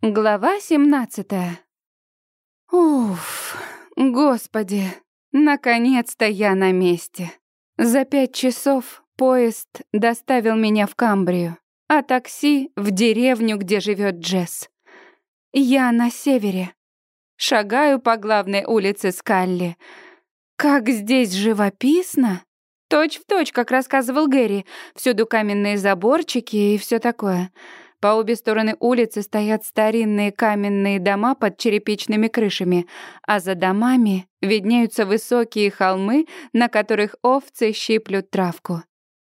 Глава 17. Уф, господи, наконец-то я на месте. За пять часов поезд доставил меня в Камбрию, а такси — в деревню, где живет Джесс. Я на севере. Шагаю по главной улице Скалли. Как здесь живописно! Точь в точь, как рассказывал Гэри. Всюду каменные заборчики и все такое. По обе стороны улицы стоят старинные каменные дома под черепичными крышами, а за домами виднеются высокие холмы, на которых овцы щиплют травку.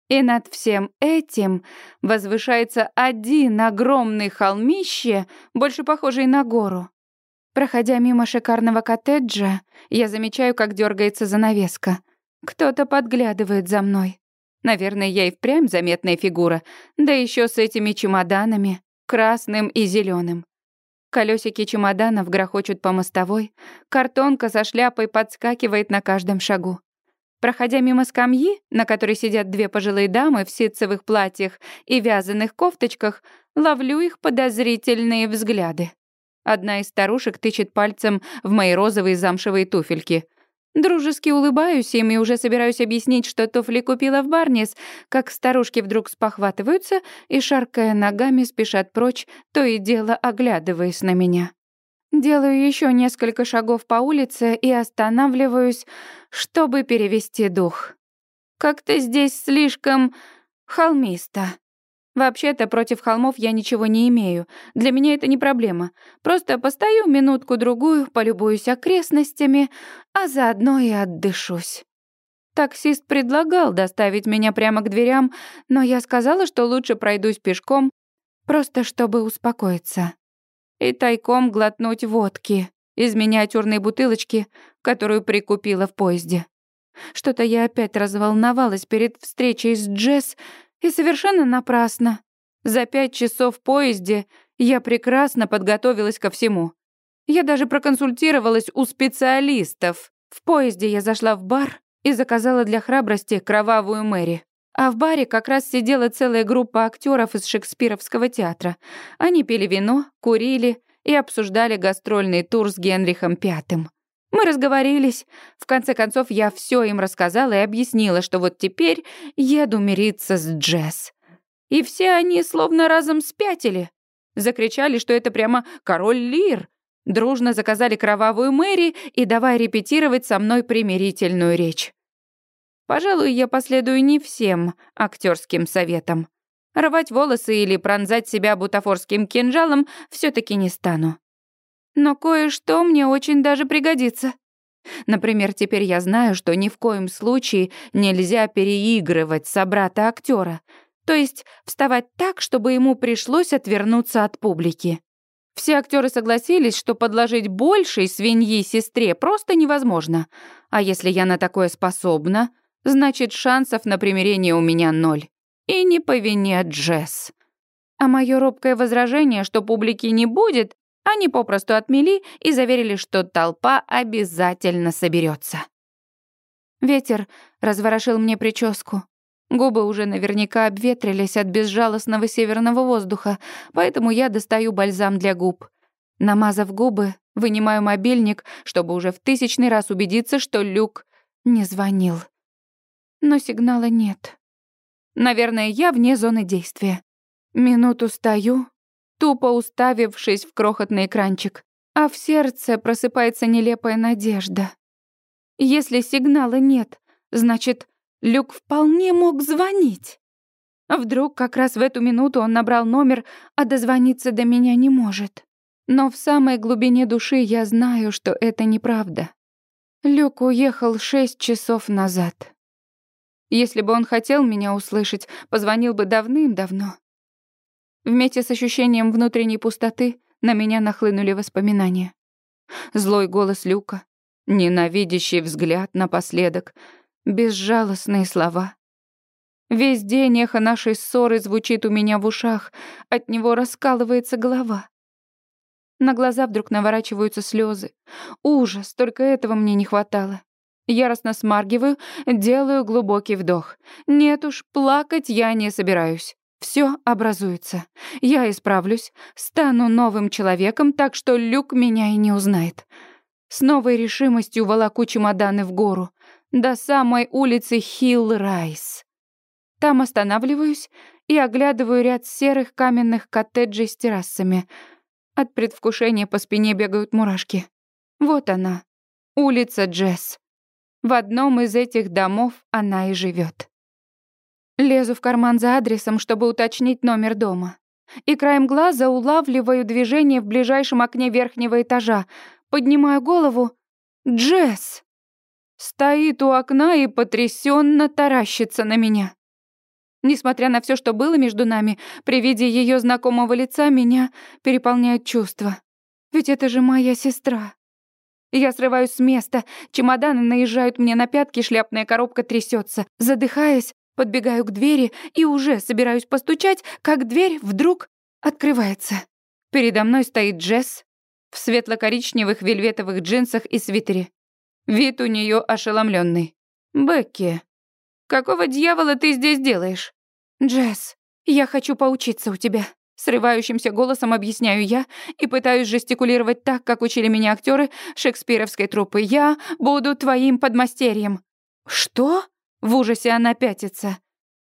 И над всем этим возвышается один огромный холмище, больше похожий на гору. Проходя мимо шикарного коттеджа, я замечаю, как дергается занавеска. Кто-то подглядывает за мной. Наверное, я и впрямь заметная фигура, да еще с этими чемоданами, красным и зеленым. Колесики чемоданов грохочут по мостовой, картонка со шляпой подскакивает на каждом шагу. Проходя мимо скамьи, на которой сидят две пожилые дамы в ситцевых платьях и вязаных кофточках, ловлю их подозрительные взгляды. Одна из старушек тычет пальцем в мои розовые замшевые туфельки. Дружески улыбаюсь им и уже собираюсь объяснить, что туфли купила в Барнис, как старушки вдруг спохватываются и, шаркая ногами, спешат прочь, то и дело оглядываясь на меня. Делаю еще несколько шагов по улице и останавливаюсь, чтобы перевести дух. Как-то здесь слишком холмисто. Вообще-то против холмов я ничего не имею. Для меня это не проблема. Просто постою минутку-другую, полюбуюсь окрестностями, а заодно и отдышусь. Таксист предлагал доставить меня прямо к дверям, но я сказала, что лучше пройдусь пешком, просто чтобы успокоиться. И тайком глотнуть водки из миниатюрной бутылочки, которую прикупила в поезде. Что-то я опять разволновалась перед встречей с Джесс, и совершенно напрасно. За пять часов в поезде я прекрасно подготовилась ко всему. Я даже проконсультировалась у специалистов. В поезде я зашла в бар и заказала для храбрости кровавую Мэри. А в баре как раз сидела целая группа актеров из Шекспировского театра. Они пили вино, курили и обсуждали гастрольный тур с Генрихом Пятым. Мы разговорились. В конце концов, я все им рассказала и объяснила, что вот теперь еду мириться с Джесс. И все они словно разом спятили. Закричали, что это прямо король Лир. Дружно заказали кровавую Мэри и давай репетировать со мной примирительную речь. Пожалуй, я последую не всем актерским советам. Рвать волосы или пронзать себя бутафорским кинжалом все таки не стану. Но кое-что мне очень даже пригодится. Например, теперь я знаю, что ни в коем случае нельзя переигрывать собрата актера, то есть вставать так, чтобы ему пришлось отвернуться от публики. Все актеры согласились, что подложить большей свиньи сестре просто невозможно. А если я на такое способна, значит, шансов на примирение у меня ноль. И не по вине Джесс. А мое робкое возражение, что публики не будет, они попросту отмели и заверили, что толпа обязательно соберется. Ветер разворошил мне прическу. Губы уже наверняка обветрились от безжалостного северного воздуха, поэтому я достаю бальзам для губ. Намазав губы, вынимаю мобильник, чтобы уже в тысячный раз убедиться, что Люк не звонил. Но сигнала нет. Наверное, я вне зоны действия. Минуту стою, тупо уставившись в крохотный экранчик, а в сердце просыпается нелепая надежда. Если сигнала нет, значит, Люк вполне мог звонить. Вдруг как раз в эту минуту он набрал номер, а дозвониться до меня не может. Но в самой глубине души я знаю, что это неправда. Люк уехал шесть часов назад. Если бы он хотел меня услышать, позвонил бы давным-давно. Вместе с ощущением внутренней пустоты на меня нахлынули воспоминания. Злой голос Люка, ненавидящий взгляд напоследок, безжалостные слова. Весь день эхо нашей ссоры звучит у меня в ушах, от него раскалывается голова. На глаза вдруг наворачиваются слезы. Ужас, только этого мне не хватало. Яростно смаргиваю, делаю глубокий вдох. Нет уж, плакать я не собираюсь. Все образуется. Я исправлюсь, стану новым человеком, так что Люк меня и не узнает. С новой решимостью волоку чемоданы в гору, до самой улицы Хилл-Райс. Там останавливаюсь и оглядываю ряд серых каменных коттеджей с террасами. От предвкушения по спине бегают мурашки. Вот она, улица Джесс. В одном из этих домов она и живет. Лезу в карман за адресом, чтобы уточнить номер дома. И краем глаза улавливаю движение в ближайшем окне верхнего этажа. Поднимаю голову. Джесс! Стоит у окна и потрясенно таращится на меня. Несмотря на все, что было между нами, при виде ее знакомого лица меня переполняют чувства. Ведь это же моя сестра. Я срываюсь с места, чемоданы наезжают мне на пятки, шляпная коробка трясется. Задыхаясь, Подбегаю к двери и уже собираюсь постучать, как дверь вдруг открывается. Передо мной стоит Джесс в светло-коричневых вельветовых джинсах и свитере. Вид у нее ошеломленный. «Бекки, какого дьявола ты здесь делаешь?» «Джесс, я хочу поучиться у тебя», Срывающимся голосом объясняю я и пытаюсь жестикулировать так, как учили меня актеры шекспировской труппы. «Я буду твоим подмастерьем». «Что?» В ужасе она пятится.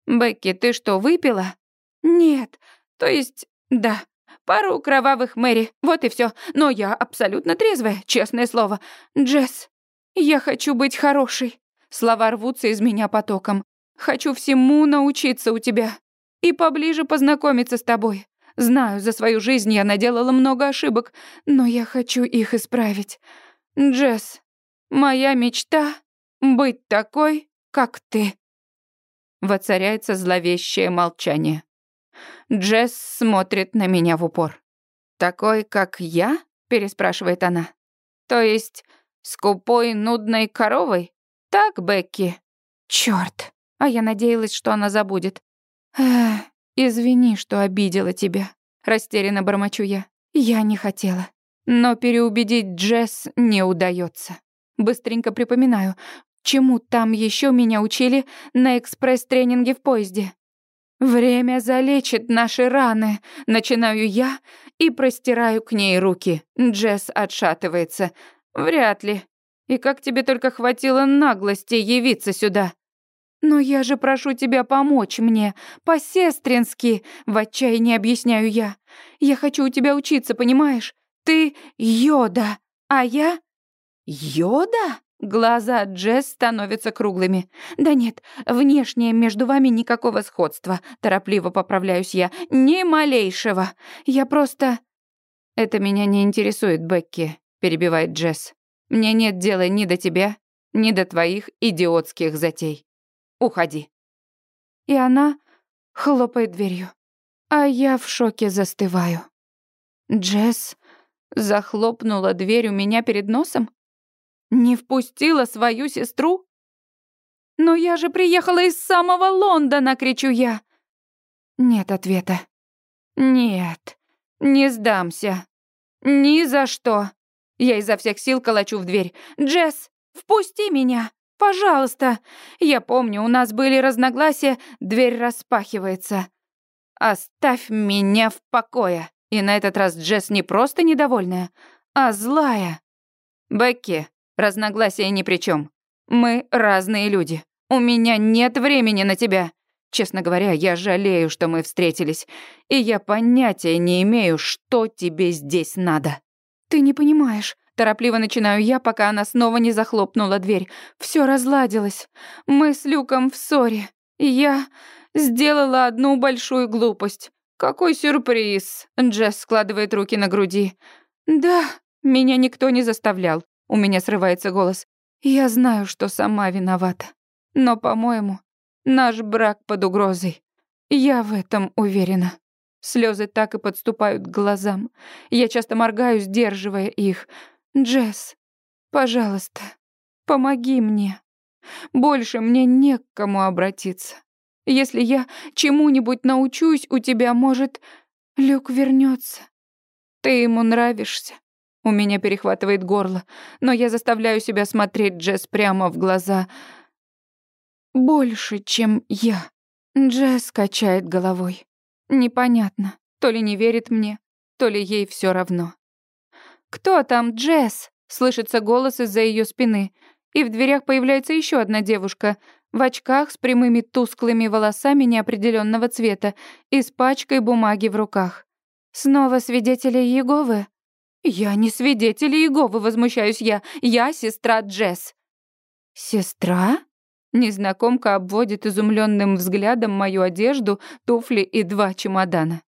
«Бекки, ты что, выпила?» «Нет. То есть, да. Пару кровавых Мэри. Вот и все. Но я абсолютно трезвая, честное слово. Джесс, я хочу быть хорошей». Слова рвутся из меня потоком. «Хочу всему научиться у тебя. И поближе познакомиться с тобой. Знаю, за свою жизнь я наделала много ошибок, но я хочу их исправить. Джесс, моя мечта — быть такой, как ты». Воцаряется зловещее молчание. Джесс смотрит на меня в упор. «Такой, как я?» — переспрашивает она. «То есть скупой, нудной коровой? Так, Бекки?» «Чёрт!» А я надеялась, что она забудет. «Эх, извини, что обидела тебя», — растерянно бормочу я. «Я не хотела». Но переубедить Джесс не удается. Быстренько припоминаю, Чему там еще меня учили на экспресс-тренинге в поезде? Время залечит наши раны. Начинаю я и простираю к ней руки. Джесс отшатывается. Вряд ли. И как тебе только хватило наглости явиться сюда? Но я же прошу тебя помочь мне, по-сестрински, в отчаянии объясняю я. Я хочу у тебя учиться, понимаешь? Ты Йода, а я... Йода? Глаза Джесс становятся круглыми. «Да нет, внешне между вами никакого сходства», — торопливо поправляюсь я. «Ни малейшего. Я просто...» «Это меня не интересует, Бекки», — перебивает Джесс. «Мне нет дела ни до тебя, ни до твоих идиотских затей. Уходи». И она хлопает дверью. А я в шоке застываю. Джесс захлопнула дверь у меня перед носом? Не впустила свою сестру? Но я же приехала из самого Лондона, кричу я. Нет ответа. Нет, не сдамся. Ни за что. Я изо всех сил колочу в дверь. Джесс, впусти меня, пожалуйста. Я помню, у нас были разногласия, дверь распахивается. Оставь меня в покое. И на этот раз Джесс не просто недовольная, а злая. Бекки, Разногласия ни при чем. Мы разные люди. У меня нет времени на тебя. Честно говоря, я жалею, что мы встретились, и я понятия не имею, что тебе здесь надо. Ты не понимаешь. Торопливо начинаю я, пока она снова не захлопнула дверь. Все разладилось. Мы с Люком в ссоре. Я сделала одну большую глупость. Какой сюрприз. Джесс складывает руки на груди. Да, меня никто не заставлял. У меня срывается голос. Я знаю, что сама виновата. Но, по-моему, наш брак под угрозой. Я в этом уверена. Слезы так и подступают к глазам. Я часто моргаю, сдерживая их. Джесс, пожалуйста, помоги мне. Больше мне не к кому обратиться. Если я чему-нибудь научусь у тебя, может, Люк вернется. Ты ему нравишься. У меня перехватывает горло, но я заставляю себя смотреть Джесс прямо в глаза. Больше, чем я. Джесс качает головой. Непонятно, то ли не верит мне, то ли ей все равно. «Кто там, Джесс?» — слышится голос из-за ее спины, и в дверях появляется еще одна девушка в очках с прямыми тусклыми волосами неопределенного цвета и с пачкой бумаги в руках. «Снова свидетели Иеговы?» «Я не свидетель Иеговы», — возмущаюсь я. «Я сестра Джесс». «Сестра?» Незнакомка обводит изумленным взглядом мою одежду, туфли и два чемодана.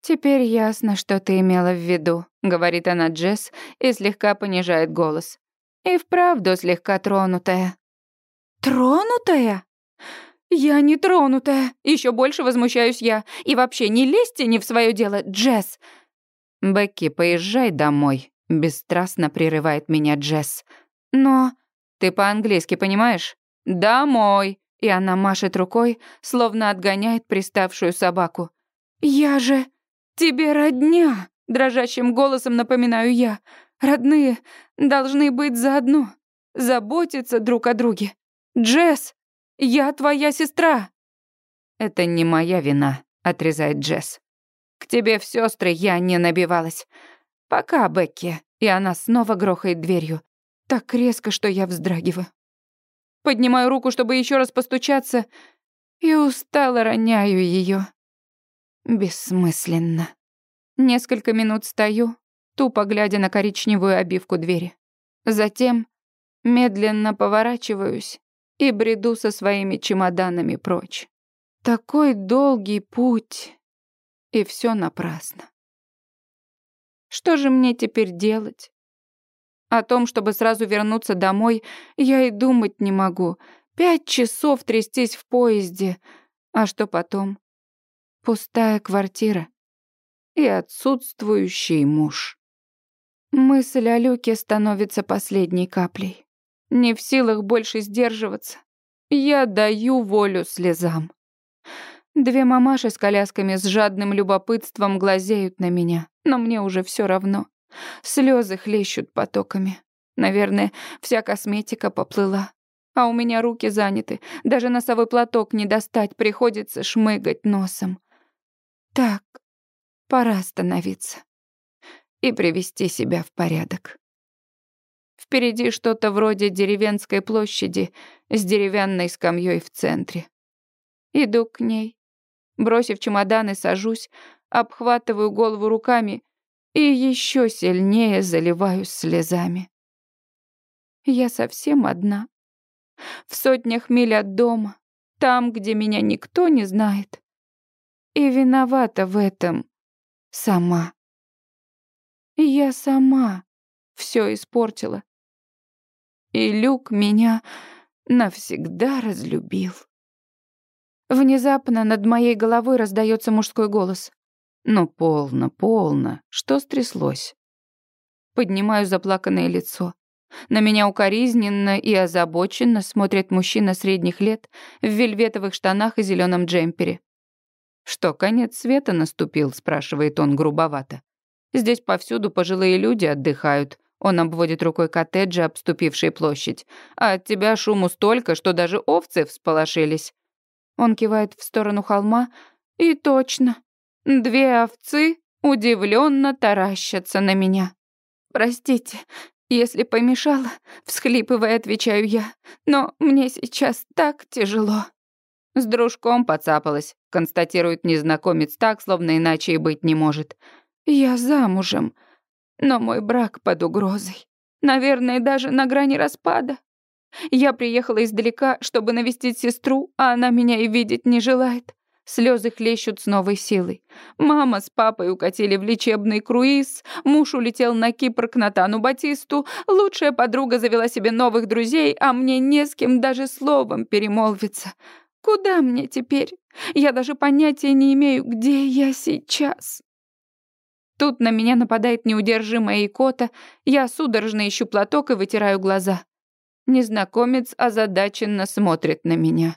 «Теперь ясно, что ты имела в виду», — говорит она Джесс и слегка понижает голос. «И вправду слегка тронутая». «Тронутая?» «Я не тронутая!» Еще больше возмущаюсь я. «И вообще не лезьте не в свое дело, Джесс!» «Бекки, поезжай домой», — бесстрастно прерывает меня Джесс. «Но...» «Ты по-английски понимаешь?» «Домой!» И она машет рукой, словно отгоняет приставшую собаку. «Я же тебе родня!» — дрожащим голосом напоминаю я. «Родные должны быть заодно, заботиться друг о друге. Джесс, я твоя сестра!» «Это не моя вина», — отрезает Джесс. «К тебе в сестры я не набивалась. Пока, Бекки». И она снова грохает дверью. Так резко, что я вздрагиваю. Поднимаю руку, чтобы еще раз постучаться, и устало роняю ее. Бессмысленно. Несколько минут стою, тупо глядя на коричневую обивку двери. Затем медленно поворачиваюсь и бреду со своими чемоданами прочь. Такой долгий путь, и все напрасно. Что же мне теперь делать? О том, чтобы сразу вернуться домой, я и думать не могу. Пять часов трястись в поезде. А что потом? Пустая квартира и отсутствующий муж. Мысль о Люке становится последней каплей. Не в силах больше сдерживаться. Я даю волю слезам. Две мамаши с колясками с жадным любопытством глазеют на меня, но мне уже все равно. Слезы хлещут потоками. Наверное, вся косметика поплыла. А у меня руки заняты. Даже носовой платок не достать, приходится шмыгать носом. Так, пора остановиться. И привести себя в порядок. Впереди что-то вроде деревенской площади с деревянной скамьей в центре. Иду к ней. Бросив чемоданы, сажусь, обхватываю голову руками и еще сильнее заливаюсь слезами. Я совсем одна. В сотнях миль от дома, там, где меня никто не знает. И виновата в этом сама. Я сама все испортила. И Люк меня навсегда разлюбил. Внезапно над моей головой раздается мужской голос. «Ну, полно, полно. Что стряслось?» Поднимаю заплаканное лицо. На меня укоризненно и озабоченно смотрит мужчина средних лет в вельветовых штанах и зеленом джемпере. «Что, конец света наступил?» — спрашивает он грубовато. «Здесь повсюду пожилые люди отдыхают». Он обводит рукой коттеджи, обступившие площадь. «А от тебя шуму столько, что даже овцы всполошились». Он кивает в сторону холма, и точно, Две овцы удивленно таращатся на меня. «Простите, если помешала», — всхлипывая, отвечаю я, «но мне сейчас так тяжело». «С дружком поцапалась», — констатирует незнакомец так, словно иначе и быть не может. «Я замужем, но мой брак под угрозой. Наверное, даже на грани распада. Я приехала издалека, чтобы навестить сестру, а она меня и видеть не желает. Слезы хлещут с новой силой. Мама с папой укатили в лечебный круиз, муж улетел на Кипр к Натану Батисту, лучшая подруга завела себе новых друзей, а мне не с кем даже словом перемолвиться. Куда мне теперь? Я даже понятия не имею, где я сейчас. Тут на меня нападает неудержимая икота, я судорожно ищу платок и вытираю глаза. Незнакомец озадаченно смотрит на меня.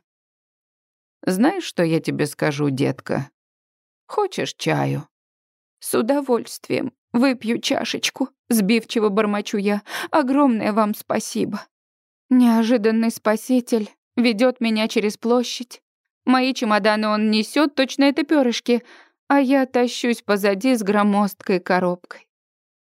Знаешь, что я тебе скажу, детка? Хочешь чаю? С удовольствием. Выпью чашечку. Сбивчиво бормочу я. Огромное вам спасибо. Неожиданный спаситель ведет меня через площадь. Мои чемоданы он несет, точно это перышки. а я тащусь позади с громоздкой коробкой.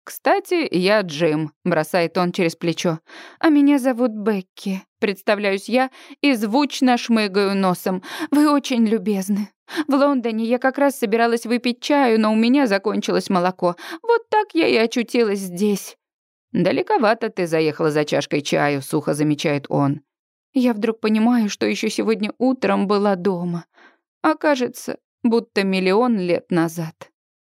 «Кстати, я Джим», — бросает он через плечо. «А меня зовут Бекки», — представляюсь я и звучно шмыгаю носом. «Вы очень любезны. В Лондоне я как раз собиралась выпить чаю, но у меня закончилось молоко. Вот так я и очутилась здесь». «Далековато ты заехала за чашкой чаю», — сухо замечает он. Я вдруг понимаю, что еще сегодня утром была дома. Окажется, будто миллион лет назад.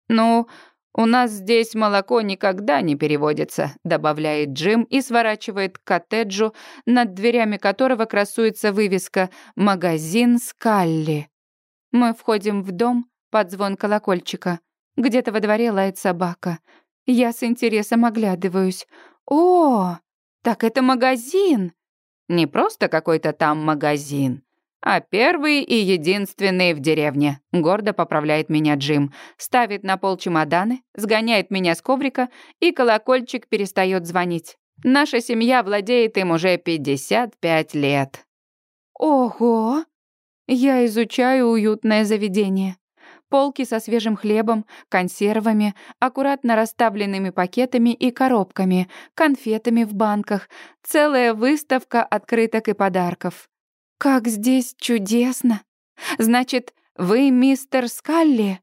«Ну, у нас здесь молоко никогда не переводится», добавляет Джим и сворачивает к коттеджу, над дверями которого красуется вывеска «Магазин Скалли». Мы входим в дом под звон колокольчика. Где-то во дворе лает собака. Я с интересом оглядываюсь. «О, так это магазин!» «Не просто какой-то там магазин а первый и единственный в деревне», — гордо поправляет меня Джим. Ставит на пол чемоданы, сгоняет меня с коврика, и колокольчик перестает звонить. Наша семья владеет им уже 55 лет. Ого! Я изучаю уютное заведение. Полки со свежим хлебом, консервами, аккуратно расставленными пакетами и коробками, конфетами в банках, целая выставка открыток и подарков. «Как здесь чудесно! Значит, вы мистер Скалли?»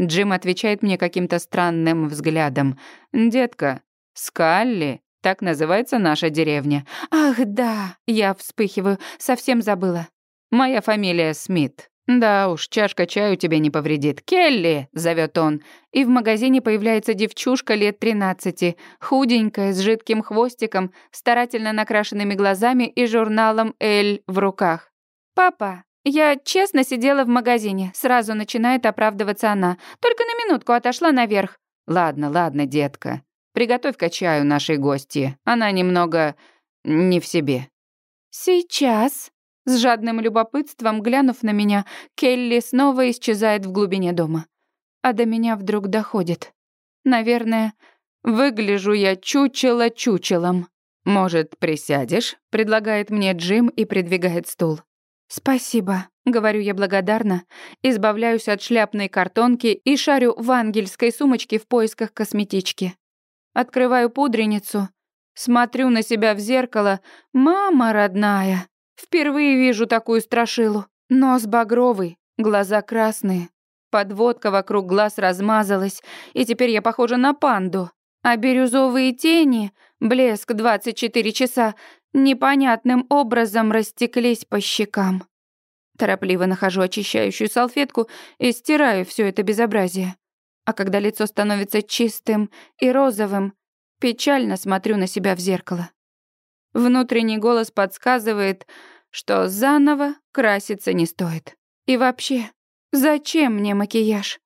Джим отвечает мне каким-то странным взглядом. «Детка, Скалли, так называется наша деревня». «Ах, да!» — я вспыхиваю, совсем забыла. «Моя фамилия Смит». «Да уж, чашка чаю тебе не повредит. Келли!» — зовет он. И в магазине появляется девчушка лет тринадцати, худенькая, с жидким хвостиком, старательно накрашенными глазами и журналом «Эль» в руках. «Папа, я честно сидела в магазине», — сразу начинает оправдываться она. «Только на минутку отошла наверх». «Ладно, ладно, детка. Приготовь-ка чаю нашей гости. Она немного... не в себе». «Сейчас», с жадным любопытством, глянув на меня, Келли снова исчезает в глубине дома. А до меня вдруг доходит. Наверное, выгляжу я чучело чучелом. «Может, присядешь?» — предлагает мне Джим и придвигает стул. «Спасибо», — говорю я благодарно, избавляюсь от шляпной картонки и шарю в ангельской сумочке в поисках косметички. Открываю пудреницу, смотрю на себя в зеркало. «Мама родная!» Впервые вижу такую страшилу. Нос багровый, глаза красные. Подводка вокруг глаз размазалась, и теперь я похожа на панду. А бирюзовые тени, блеск 24 часа, непонятным образом растеклись по щекам. Торопливо нахожу очищающую салфетку и стираю все это безобразие. А когда лицо становится чистым и розовым, печально смотрю на себя в зеркало. Внутренний голос подсказывает, что заново краситься не стоит. И вообще, зачем мне макияж?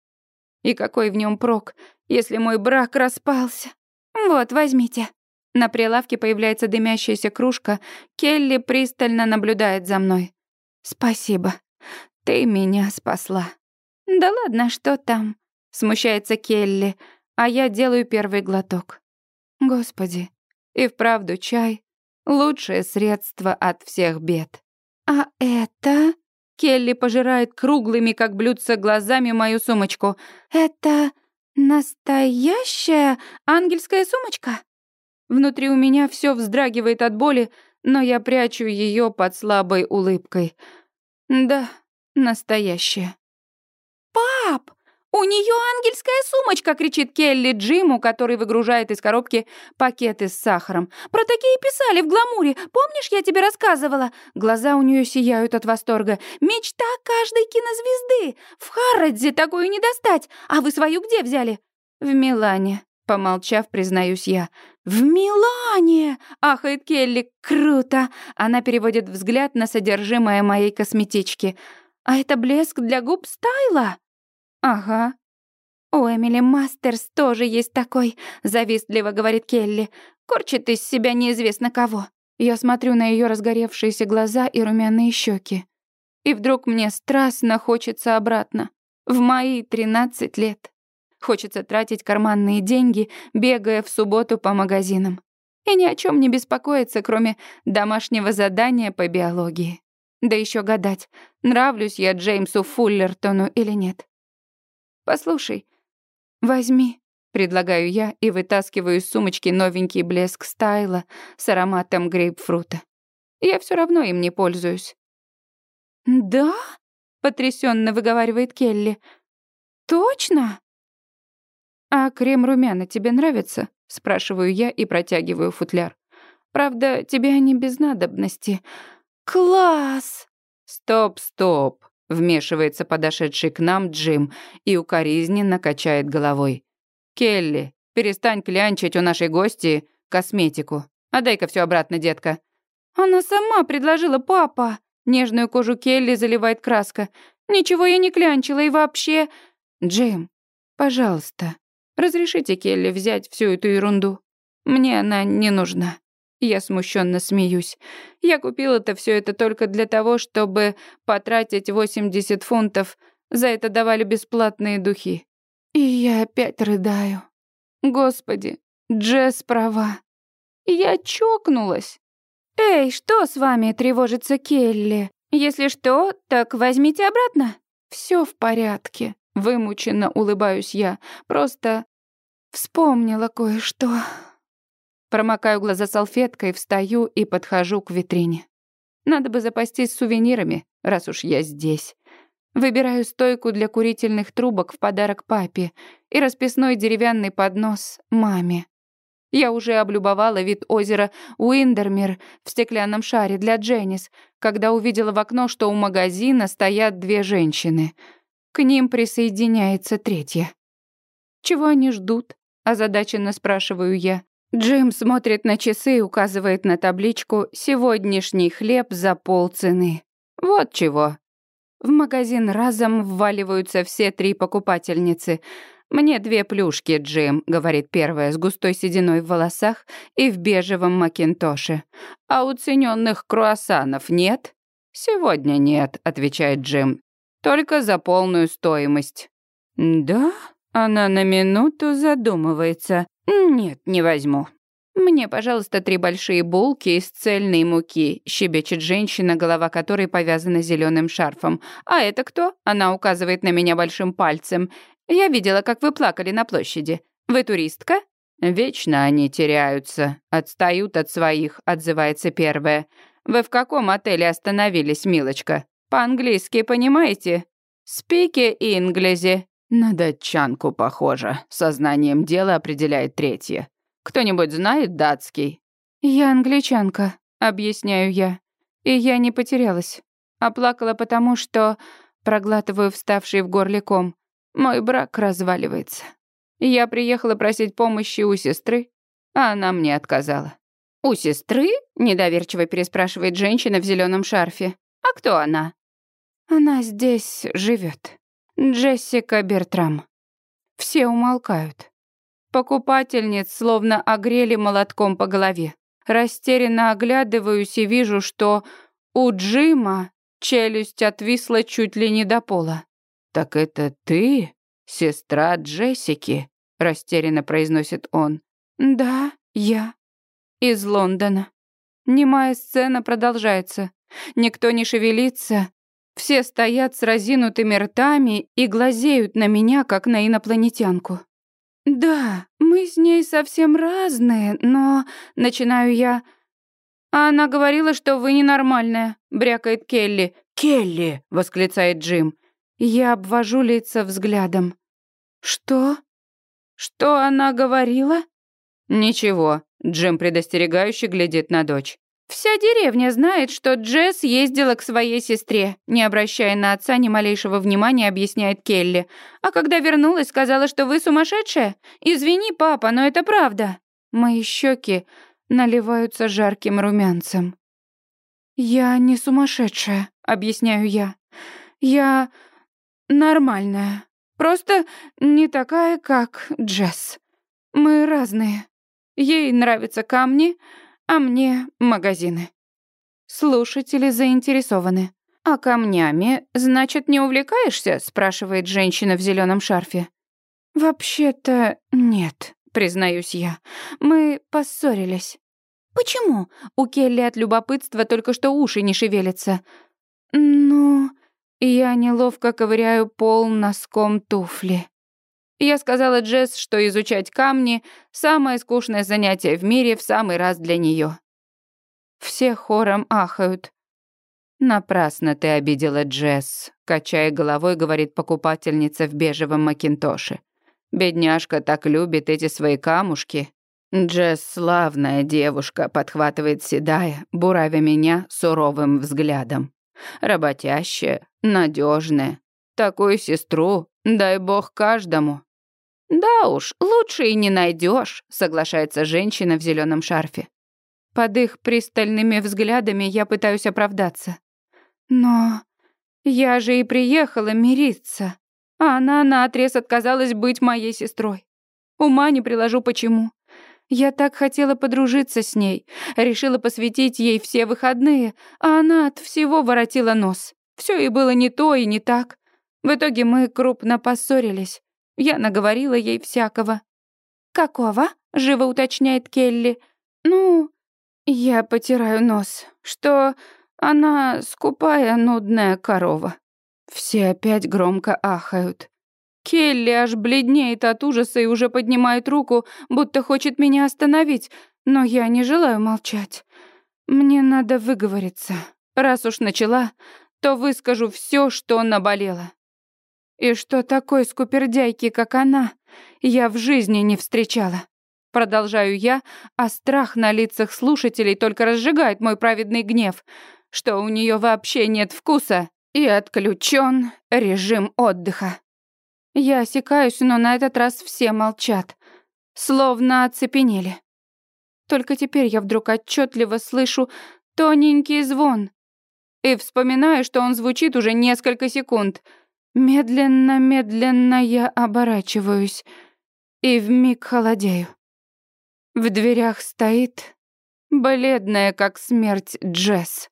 И какой в нем прок, если мой брак распался? Вот, возьмите. На прилавке появляется дымящаяся кружка. Келли пристально наблюдает за мной. Спасибо. Ты меня спасла. Да ладно, что там? Смущается Келли, а я делаю первый глоток. Господи, и вправду чай Лучшее средство от всех бед. А это... Келли пожирает круглыми, как блюдце, глазами мою сумочку. Это настоящая ангельская сумочка? Внутри у меня все вздрагивает от боли, но я прячу ее под слабой улыбкой. Да, настоящая. «Пап, «У нее ангельская сумочка!» — кричит Келли Джиму, который выгружает из коробки пакеты с сахаром. «Про такие писали в гламуре. Помнишь, я тебе рассказывала?» Глаза у нее сияют от восторга. «Мечта каждой кинозвезды! В Харродзе такую не достать! А вы свою где взяли?» «В Милане», — помолчав, признаюсь я. «В Милане!» — ахает Келли. «Круто!» Она переводит взгляд на содержимое моей косметички. «А это блеск для губ Стайла?» «Ага». «У Эмили Мастерс тоже есть такой», — завистливо говорит Келли. «Корчит из себя неизвестно кого». Я смотрю на ее разгоревшиеся глаза и румяные щеки. И вдруг мне страстно хочется обратно. В мои тринадцать лет. Хочется тратить карманные деньги, бегая в субботу по магазинам. И ни о чем не беспокоиться, кроме домашнего задания по биологии. Да еще гадать, нравлюсь я Джеймсу Фуллертону или нет. Послушай, возьми. Предлагаю я и вытаскиваю из сумочки новенький блеск стайла с ароматом грейпфрута. Я все равно им не пользуюсь. «Да?» — потрясенно выговаривает Келли. «Точно?» «А крем румяна тебе нравится?» — спрашиваю я и протягиваю футляр. «Правда, тебе они без надобности». «Класс!» «Стоп, стоп!» — вмешивается подошедший к нам Джим и укоризненно качает головой. «Келли, перестань клянчить у нашей гости косметику. Отдай-ка все обратно, детка». «Она сама предложила, папа!» Нежную кожу Келли заливает краска. «Ничего я не клянчила и вообще...» «Джим, пожалуйста, разрешите Келли взять всю эту ерунду. Мне она не нужна». Я смущенно смеюсь. Я купила-то все это только для того, чтобы потратить 80 фунтов. За это давали бесплатные духи. И я опять рыдаю. Господи, Джесс права. Я чокнулась. «Эй, что с вами?» — тревожится Келли. «Если что, так возьмите обратно». Все в порядке», — вымученно улыбаюсь я. «Просто вспомнила кое-что». Промокаю глаза салфеткой, встаю и подхожу к витрине. Надо бы запастись сувенирами, раз уж я здесь. Выбираю стойку для курительных трубок в подарок папе и расписной деревянный поднос маме. Я уже облюбовала вид озера Уиндермир в стеклянном шаре для Дженнис, когда увидела в окно, что у магазина стоят две женщины. К ним присоединяется третья. «Чего они ждут?» — озадаченно спрашиваю я. Джим смотрит на часы и указывает на табличку «Сегодняшний хлеб за полцены». Вот чего. В магазин разом вваливаются все три покупательницы — «Мне две плюшки, Джим», — говорит первая, с густой сединой в волосах и в бежевом макинтоше. «А уцененных круассанов нет?» «Сегодня нет», — отвечает Джим. «Только за полную стоимость». «Да?» — она на минуту задумывается. «Нет, не возьму». «Мне, пожалуйста, три большие булки из цельной муки», — щебечет женщина, голова которой повязана зеленым шарфом. «А это кто?» — она указывает на меня большим пальцем. Я видела, как вы плакали на площади. Вы туристка?» «Вечно они теряются, отстают от своих», — отзывается первая. «Вы в каком отеле остановились, милочка? По-английски понимаете?» «Спики инглизи». «На датчанку похоже», — сознанием дела определяет третья. «Кто-нибудь знает датский?» «Я англичанка», — объясняю я. И я не потерялась. Оплакала потому, что проглатываю вставший в горле ком. Мой брак разваливается. Я приехала просить помощи у сестры, а она мне отказала. «У сестры?» — недоверчиво переспрашивает женщина в зеленом шарфе. «А кто она?» «Она здесь живет. Джессика Бертрам». Все умолкают. Покупательниц словно огрели молотком по голове. Растерянно оглядываюсь и вижу, что у Джима челюсть отвисла чуть ли не до пола. «Так это ты, сестра Джессики?» — растерянно произносит он. «Да, я. Из Лондона. Немая сцена продолжается. Никто не шевелится. Все стоят с разинутыми ртами и глазеют на меня, как на инопланетянку. «Да, мы с ней совсем разные, но...» — начинаю я. «А она говорила, что вы ненормальная», — брякает Келли. «Келли!» — восклицает Джим. Я обвожу лица взглядом. «Что? Что она говорила?» «Ничего», — Джим предостерегающе глядит на дочь. «Вся деревня знает, что Джесс ездила к своей сестре», не обращая на отца ни малейшего внимания, объясняет Келли. «А когда вернулась, сказала, что вы сумасшедшая? Извини, папа, но это правда». Мои щеки наливаются жарким румянцем. «Я не сумасшедшая», — объясняю я. «Я нормальная. Просто не такая, как Джесс. Мы разные. Ей нравятся камни, а мне магазины. Слушатели заинтересованы. «А камнями, значит, не увлекаешься?» — спрашивает женщина в зеленом шарфе. «Вообще-то нет», — признаюсь я. «Мы поссорились». «Почему?» — у Келли от любопытства только что уши не шевелятся. «Ну...» Я неловко ковыряю пол носком туфли. Я сказала Джесс, что изучать камни — самое скучное занятие в мире в самый раз для нее. Все хором ахают. «Напрасно ты обидела Джесс», — качая головой, говорит покупательница в бежевом макинтоше. «Бедняжка так любит эти свои камушки». «Джесс славная девушка», — подхватывает седая, буравя меня суровым взглядом. «Работящая, надежная. Такую сестру, дай бог каждому». «Да уж, лучше и не найдешь, соглашается женщина в зеленом шарфе. Под их пристальными взглядами я пытаюсь оправдаться. Но я же и приехала мириться, а она наотрез отказалась быть моей сестрой. Ума не приложу почему. Я так хотела подружиться с ней, решила посвятить ей все выходные, а она от всего воротила нос. Все и было не то и не так. В итоге мы крупно поссорились. Я наговорила ей всякого. «Какого?» — живо уточняет Келли. «Ну, я потираю нос. Что она скупая, нудная корова. Все опять громко ахают. Келли аж бледнеет от ужаса и уже поднимает руку, будто хочет меня остановить, но я не желаю молчать. Мне надо выговориться. Раз уж начала, то выскажу все, что наболело. И что такой скупердяйки, как она, я в жизни не встречала. Продолжаю я, а страх на лицах слушателей только разжигает мой праведный гнев — что у нее вообще нет вкуса и отключен режим отдыха. Я осекаюсь, но на этот раз все молчат, словно оцепенели. Только теперь я вдруг отчетливо слышу тоненький звон и вспоминаю, что он звучит уже несколько секунд. Медленно-медленно я оборачиваюсь и вмиг холодею. В дверях стоит бледная, как смерть, Джесс.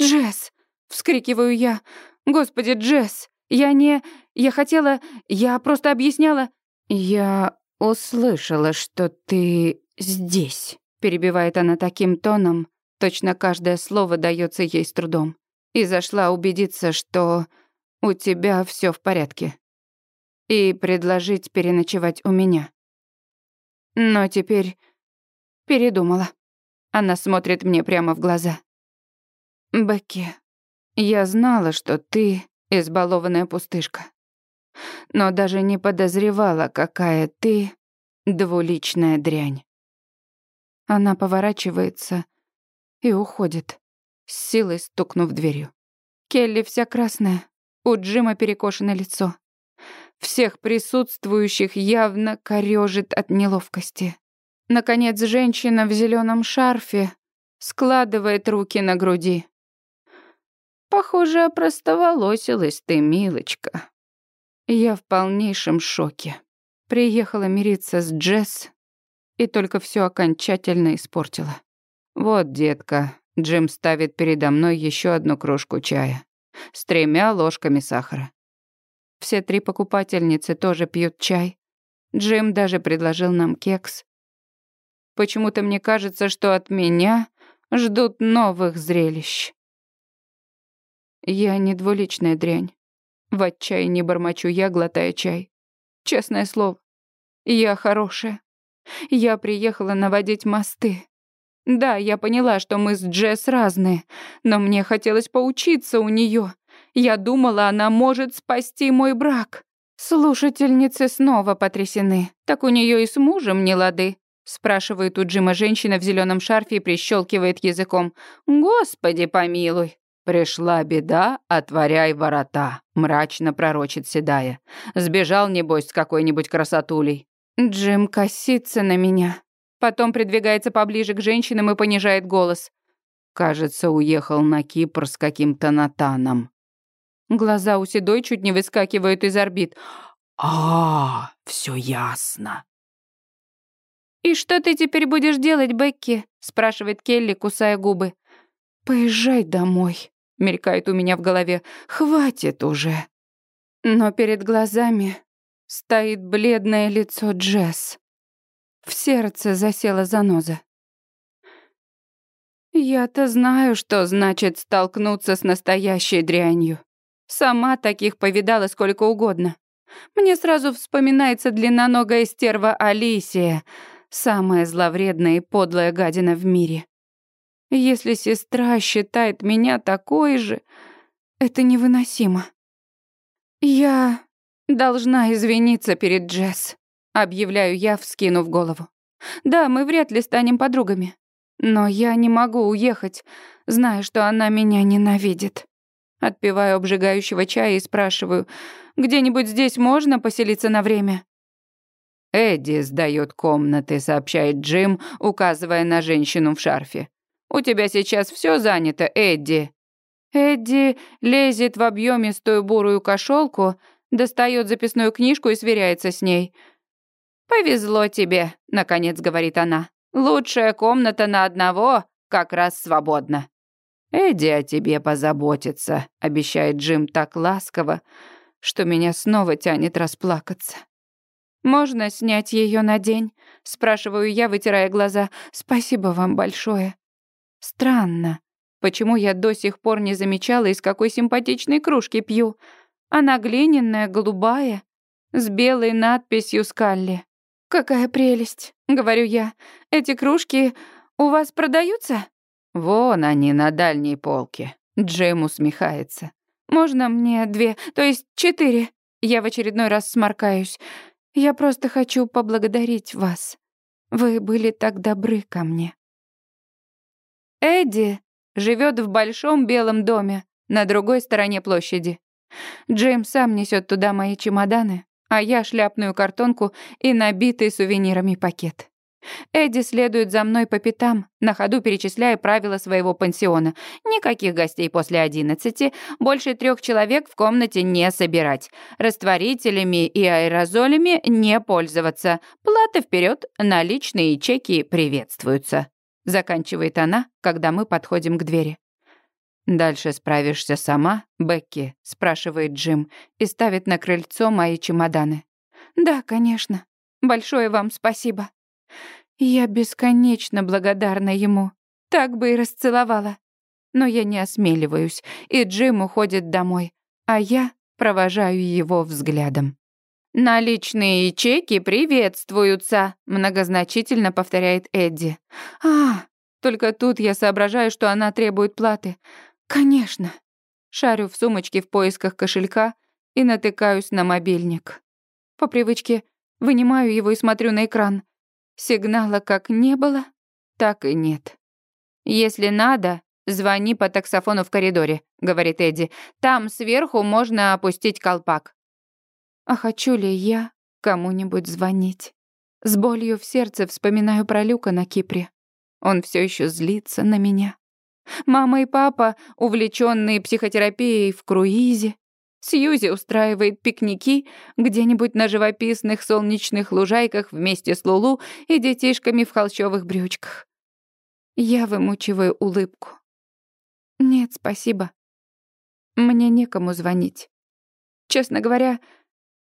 «Джесс!» — вскрикиваю я. «Господи, Джесс! Я не... Я хотела... Я просто объясняла...» «Я услышала, что ты здесь», — перебивает она таким тоном, точно каждое слово дается ей с трудом. «И зашла убедиться, что у тебя все в порядке. И предложить переночевать у меня. Но теперь передумала». Она смотрит мне прямо в глаза. Бекки, я знала, что ты избалованная пустышка. Но даже не подозревала, какая ты двуличная дрянь. Она поворачивается и уходит, с силой стукнув дверью. Келли вся красная, у Джима перекошено лицо. Всех присутствующих явно корёжит от неловкости. Наконец, женщина в зеленом шарфе складывает руки на груди. Похоже, опростоволосилась ты, милочка. Я в полнейшем шоке. Приехала мириться с Джесс и только все окончательно испортила. Вот, детка, Джим ставит передо мной еще одну кружку чая с тремя ложками сахара. Все три покупательницы тоже пьют чай. Джим даже предложил нам кекс. Почему-то мне кажется, что от меня ждут новых зрелищ. Я не двуличная дрянь. В отчаянии бормочу я, глотая чай. Честное слово, я хорошая. Я приехала наводить мосты. Да, я поняла, что мы с Джесс разные, но мне хотелось поучиться у нее. Я думала, она может спасти мой брак. Слушательницы снова потрясены. Так у нее и с мужем не лады. Спрашивает у Джима женщина в зеленом шарфе и прищелкивает языком. Господи помилуй. «Пришла беда, отворяй ворота», — мрачно пророчит Седая. «Сбежал, небось, с какой-нибудь красотулей». Джим косится на меня. Потом придвигается поближе к женщинам и понижает голос. Кажется, уехал на Кипр с каким-то Натаном. Глаза у Седой чуть не выскакивают из орбит. а, все ясно. «И что ты теперь будешь делать, Бекки?» — спрашивает Келли, кусая губы. «Поезжай домой», — мелькает у меня в голове. «Хватит уже». Но перед глазами стоит бледное лицо Джесс. В сердце засела заноза. Я-то знаю, что значит столкнуться с настоящей дрянью. Сама таких повидала сколько угодно. Мне сразу вспоминается длинноногая стерва Алисия, самая зловредная и подлая гадина в мире. Если сестра считает меня такой же, это невыносимо. Я должна извиниться перед Джесс, объявляю я, вскинув голову. Да, мы вряд ли станем подругами, но я не могу уехать, зная, что она меня ненавидит. Отпиваю обжигающего чая и спрашиваю, где-нибудь здесь можно поселиться на время? «Эдди сдаёт комнаты», — сообщает Джим, указывая на женщину в шарфе. «У тебя сейчас всё занято, Эдди». Эдди лезет в объёмистую бурую кошелку, достаёт записную книжку и сверяется с ней. «Повезло тебе», — наконец говорит она. «Лучшая комната на одного как раз свободна». «Эдди о тебе позаботится», — обещает Джим так ласково, что меня снова тянет расплакаться. «Можно снять ее на день?» — спрашиваю я, вытирая глаза. «Спасибо вам большое». Странно, почему я до сих пор не замечала, из какой симпатичной кружки пью. Она глиняная, голубая, с белой надписью «Скалли». «Какая прелесть!» — говорю я. «Эти кружки у вас продаются?» «Вон они на дальней полке». Джейм усмехается. «Можно мне две, то есть четыре?» Я в очередной раз сморкаюсь. Я просто хочу поблагодарить вас. Вы были так добры ко мне. Эдди живет в большом белом доме на другой стороне площади. Джеймс сам несет туда мои чемоданы, а я шляпную картонку и набитый сувенирами пакет. Эдди следует за мной по пятам, на ходу перечисляя правила своего пансиона. Никаких гостей после одиннадцати, больше трех человек в комнате не собирать, растворителями и аэрозолями не пользоваться, плата вперед, наличные чеки приветствуются. Заканчивает она, когда мы подходим к двери. «Дальше справишься сама, Бекки?» — спрашивает Джим и ставит на крыльцо мои чемоданы. «Да, конечно. Большое вам спасибо». Я бесконечно благодарна ему. Так бы и расцеловала. Но я не осмеливаюсь, и Джим уходит домой, а я провожаю его взглядом. «Наличные чеки приветствуются», — многозначительно повторяет Эдди. «А, только тут я соображаю, что она требует платы. Конечно». Шарю в сумочке в поисках кошелька и натыкаюсь на мобильник. По привычке вынимаю его и смотрю на экран. Сигнала как не было, так и нет. «Если надо, звони по таксофону в коридоре», — говорит Эдди. «Там сверху можно опустить колпак». А хочу ли я кому-нибудь звонить? С болью в сердце вспоминаю про Люка на Кипре. Он все еще злится на меня. Мама и папа, увлеченные психотерапией в круизе, Сьюзи устраивает пикники где-нибудь на живописных солнечных лужайках вместе с Лулу и детишками в холщовых брючках. Я вымучиваю улыбку. Нет, спасибо. Мне некому звонить. Честно говоря,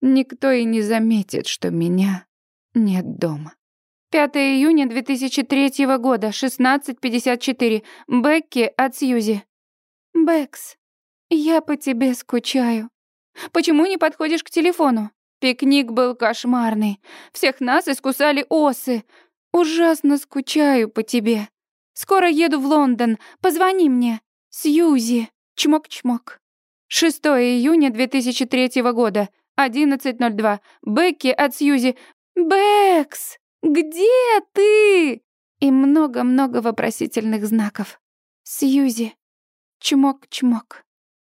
никто и не заметит, что меня нет дома. 5 июня 2003 года, 16.54. Бекки от Сьюзи. Бэкс, «Я по тебе скучаю. Почему не подходишь к телефону? Пикник был кошмарный. Всех нас искусали осы. Ужасно скучаю по тебе. Скоро еду в Лондон. Позвони мне. Сьюзи. Чмок-чмок. 6 июня 2003 года. 11.02. Бекки от Сьюзи. «Бэкс, где ты?» И много-много вопросительных знаков. Сьюзи. Чмок-чмок.